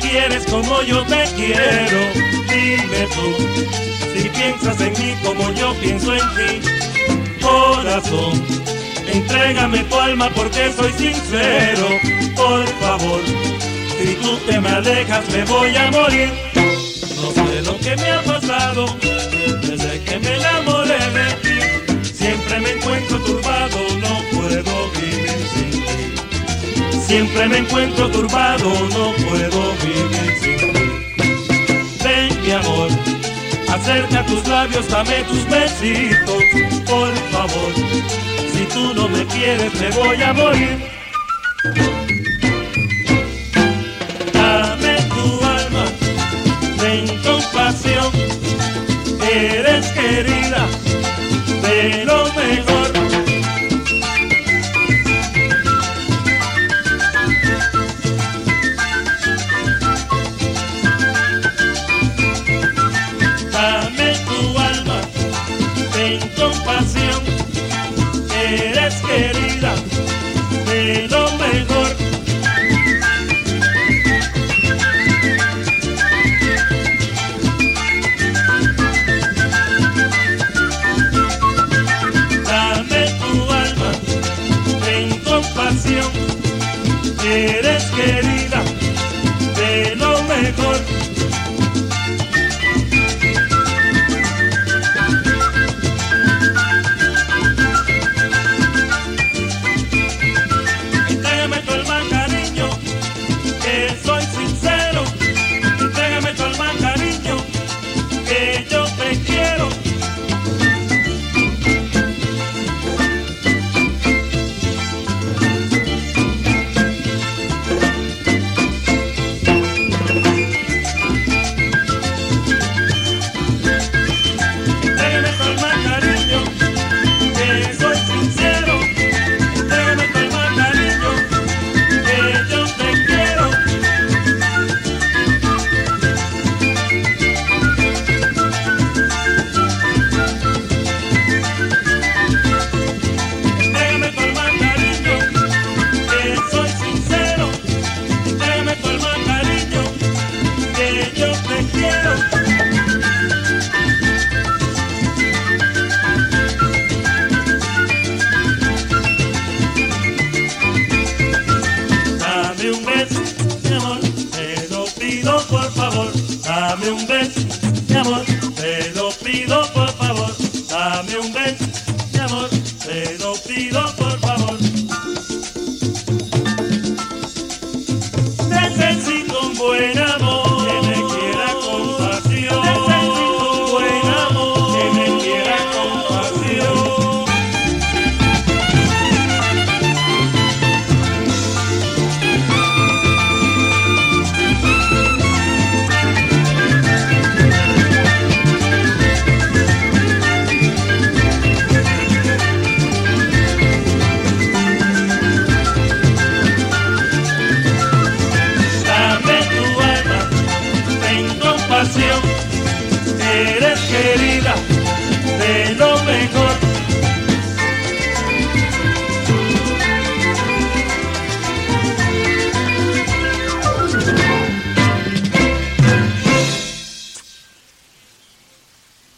quieres como yo te quiero. Dime tú, si piensas en mí como yo pienso en ti. Corazón, entrégame tu alma porque soy sincero. Por favor, si tú te me alejas me voy a morir. No sé lo que me ha pasado Siempre me encuentro turbado, no puedo vivir sin ti. Ven mi amor, acerca tus labios, dame tus besitos, por favor. Si tú no me quieres, me voy a morir. Dame tu alma, ten compasión, eres querida de lo mejor. Compasión, eres querida de lo mejor. Te